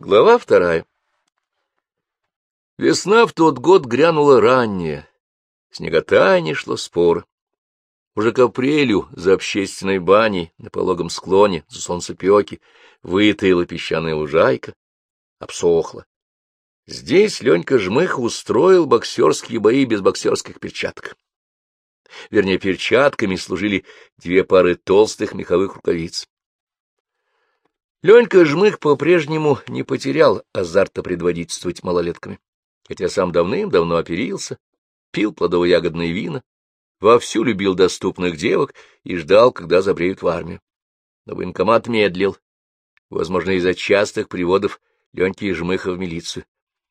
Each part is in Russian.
Глава вторая. Весна в тот год грянула ранняя. Снеготание шло спор. Уже к апрелю за общественной баней на пологом склоне за солнцепеки вытаила песчаная лужайка, обсохла. Здесь Ленька Жмых устроил боксерские бои без боксерских перчаток. Вернее, перчатками служили две пары толстых меховых рукавиц. Ленька Жмых по-прежнему не потерял азарта предводительствовать малолетками, хотя сам давным-давно оперился, пил плодово-ягодные вина, вовсю любил доступных девок и ждал, когда забреют в армию. Но военкомат медлил, возможно, из-за частых приводов Леньки Жмыха в милицию.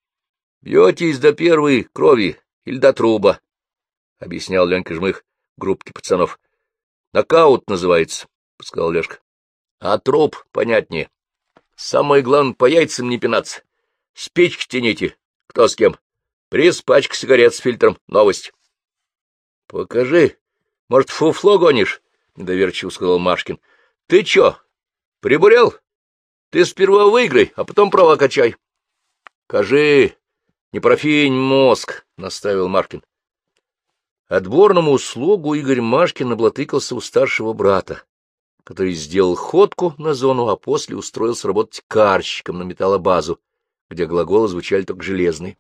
— Бьетесь до первой крови или до труба, — объяснял Ленька Жмых группке пацанов. — Нокаут называется, — подсказал Лешка. А труп понятнее. Самое главное, по яйцам не пинаться. Спички тяните. Кто с кем? Приз пачка сигарет с фильтром. Новость. — Покажи. Может, фуфло гонишь? — недоверчиво сказал Машкин. — Ты чё, прибурел? Ты сперва выиграй, а потом права качай. — Кажи, не профинь мозг, — наставил Маркин. Отборному слугу Игорь Машкин облатыкался у старшего брата который сделал ходку на зону, а после устроился работать карщиком на металлобазу, где глаголы звучали только железные.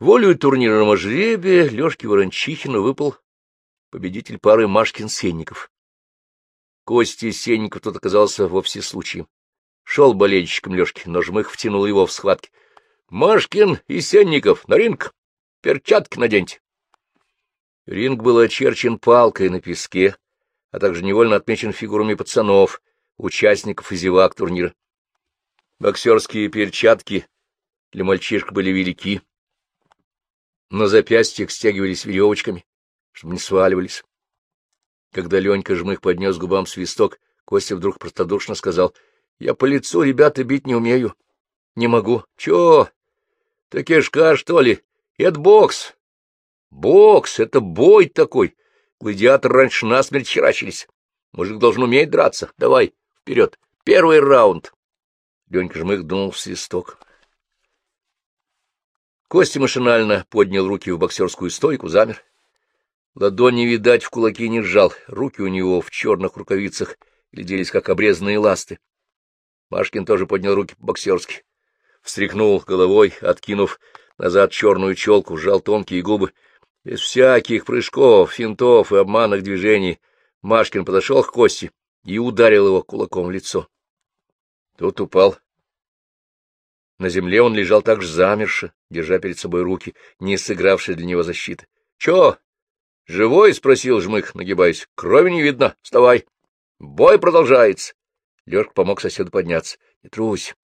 Волею турнирного жребия Лёшке Ворончихину выпал победитель пары Машкин-Сенников. Кости Сенников тут оказался вовсе случаем. Шел болельщиком Лёшки, но Жмых втянул его в схватки. — Машкин и Сенников, на ринг! Перчатки наденьте! Ринг был очерчен палкой на песке, а также невольно отмечен фигурами пацанов, участников и зевак турнира. Боксерские перчатки для мальчишек были велики. На запястьях стягивались веревочками, чтобы не сваливались. Когда Ленька Жмых поднес губам свисток, Костя вдруг простодушно сказал, — Я по лицу ребята бить не умею. — Не могу. — Чё? — Так кишка, что ли? Это бокс. — Бокс — это бой такой. Гладиаторы раньше насмерть херачились. Мужик должен уметь драться. Давай, вперед. Первый раунд. Ленька жмых дунул в свисток. Костя машинально поднял руки в боксерскую стойку, замер. Ладони, видать, в кулаки не сжал. Руки у него в черных рукавицах гляделись, как обрезанные ласты. Машкин тоже поднял руки по-боксерски. Встряхнул головой, откинув назад черную челку, сжал тонкие губы без всяких прыжков, финтов и обманных движений Машкин подошел к Косте и ударил его кулаком в лицо. Тот упал. На земле он лежал так же замерше, держа перед собой руки, не сыгравшие для него защиты. — Чё? Живой? — спросил Жмых, нагибаясь. — Крови не видно. Вставай. Бой продолжается. Лёшка помог соседу подняться. — Не трусь.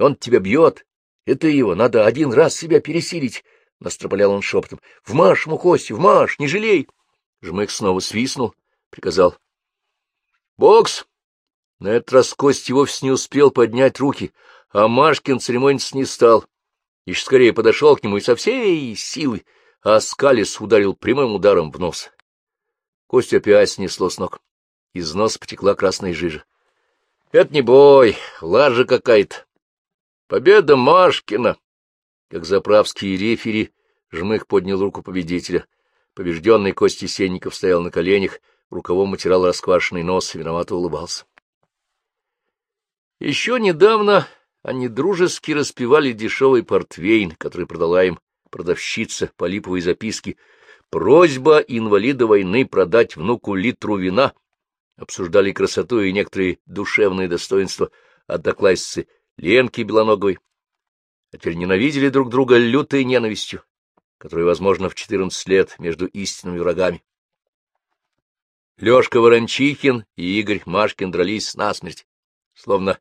Он тебя бьет. Это его. Надо один раз себя пересилить. — настропалял он шепотом. — В марш, Мухости, в марш, не жалей! Жмых снова свистнул, приказал. — Бокс! На этот раз Кости вовсе не успел поднять руки, а Машкин церемониться не стал. Еще скорее подошел к нему и со всей силы Аскалис ударил прямым ударом в нос. Костю опять снесло с ног. Из носа потекла красная жижа. — Это не бой, лажа какая-то. Победа Машкина! Как заправский рефери, Жмых поднял руку победителя. Побежденный Кости Сенников стоял на коленях, рукавом отирал расквашенный нос и виновато улыбался. Еще недавно они дружески распивали дешевый портвейн, который продала им продавщица по липовой записке. Просьба инвалида войны продать внуку литру вина. Обсуждали красоту и некоторые душевные достоинства одноклассицы Ленки Белоноговой, а теперь ненавидели друг друга лютой ненавистью, которая, возможно, в четырнадцать лет между истинными врагами. Лёшка Ворончихин и Игорь Машкин дрались насмерть, словно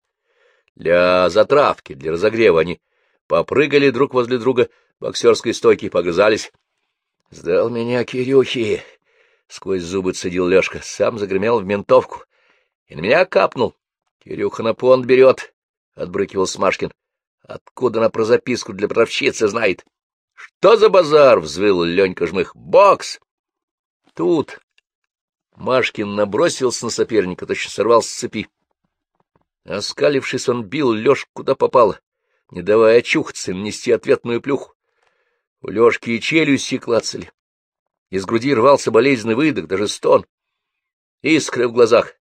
для затравки, для разогрева они попрыгали друг возле друга боксерской стойки и погрызались. — Сдал меня Кирюхи! — сквозь зубы цедил Лёшка, сам загремел в ментовку и на меня капнул. — Кирюха на понт берет! — отбрыкивал Смашкин. Откуда она про записку для правщицы знает? — Что за базар? — взвыл Ленька Жмых. — Бокс! Тут Машкин набросился на соперника, точно сорвался с цепи. Оскалившись, он бил Лёшку куда попало, не давая очухаться и нанести ответную плюху. У Лёшки и челюсти клацали. Из груди рвался болезненный выдох, даже стон. Искры в глазах.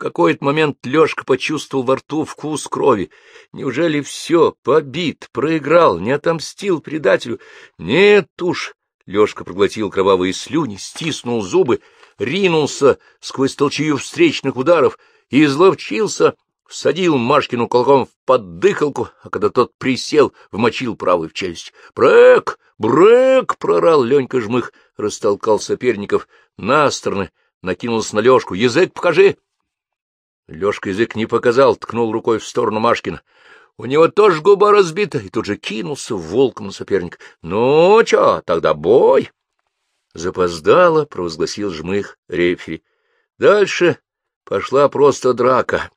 Какой-то момент Лёшка почувствовал во рту вкус крови. Неужели все, побит, проиграл, не отомстил предателю? Нет уж! Лёшка проглотил кровавые слюни, стиснул зубы, ринулся сквозь толчею встречных ударов и изловчился, всадил Машкину кулаком в поддыхалку, а когда тот присел, вмочил правую в челюсть. «Брэк! Брэк!» — прорал Ленька Жмых, растолкал соперников на стороны, накинулся на Лёшку. «Язык покажи!» Лёшка язык не показал, ткнул рукой в сторону Машкина. У него тоже губа разбита, и тут же кинулся волком на соперника. — Ну, чё, тогда бой! Запоздало, — провозгласил жмых рефери. Дальше пошла просто драка.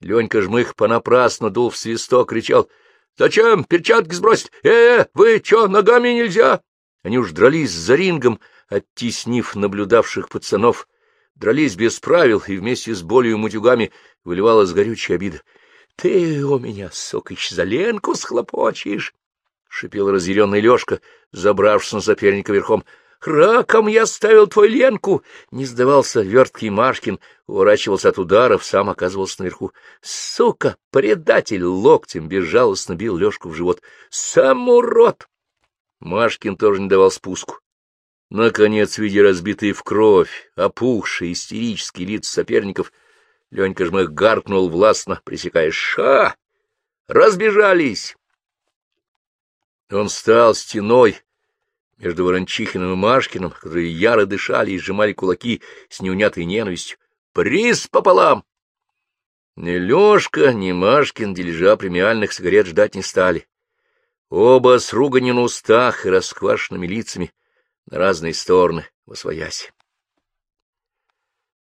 Ленька жмых понапрасну дул в свисток, кричал. — Зачем перчатки сбросить? Э, -э вы чё, ногами нельзя? Они уж дрались за рингом, оттеснив наблюдавших пацанов. Дрались без правил, и вместе с болью и мутюгами выливалась горючая обида. — Ты у меня, сокич, за Ленку схлопочешь! — шипел разъяренный Лёшка, забравшись на соперника верхом. Раком я ставил твою Ленку! Не сдавался верткий Машкин, уворачивался от ударов, сам оказывался наверху. Сука, предатель! Локтем безжалостно бил Лёшку в живот. Сам урод! Машкин тоже не давал спуску. Наконец, видя разбитые в кровь, опухшие, истерические лица соперников, Ленька жмых гаркнул властно, пресекая «Ша! Разбежались!» Он стал стеной, между Ворончихиным и Машкиным, которые яро дышали и сжимали кулаки с неунятой ненавистью. Приз пополам! Ни Лёшка, ни Машкин дележа премиальных сигарет ждать не стали. Оба с руганью на устах и расквашенными лицами на разные стороны восвоясь.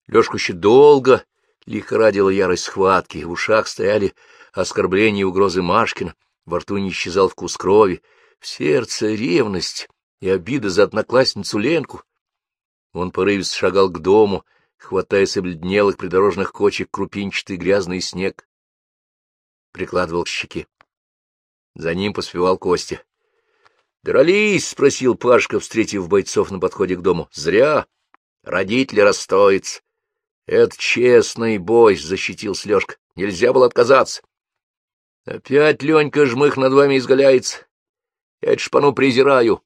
Лёшку еще долго лихорадила ярость схватки, в ушах стояли оскорбления и угрозы Машкина, во рту не исчезал вкус крови, в сердце ревность и обида за одноклассницу Ленку. Он порывисто шагал к дому, хватая с обледнелых придорожных кочек крупинчатый грязный снег, прикладывал к щеке. За ним поспевал Костя. — Дрались? — спросил Пашка, встретив бойцов на подходе к дому. — Зря. Родители расстроятся. — Это честный бой, — защитил Слёшка. — Нельзя было отказаться. — Опять Ленька жмых над вами изгаляется. Я эту шпану презираю.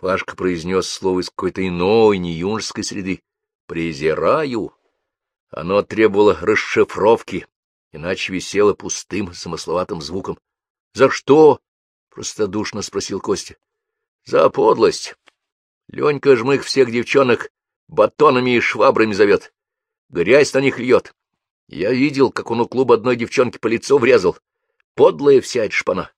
Пашка произнес слово из какой-то иной, не юношеской среды. «Презираю». Оно требовало расшифровки, иначе висело пустым, замысловатым звуком. «За что?» — простодушно спросил Костя. «За подлость. Ленька жмых всех девчонок батонами и швабрами зовет. Грязь на них льет. Я видел, как он у клуба одной девчонки по лицу врезал. Подлая вся эта шпана.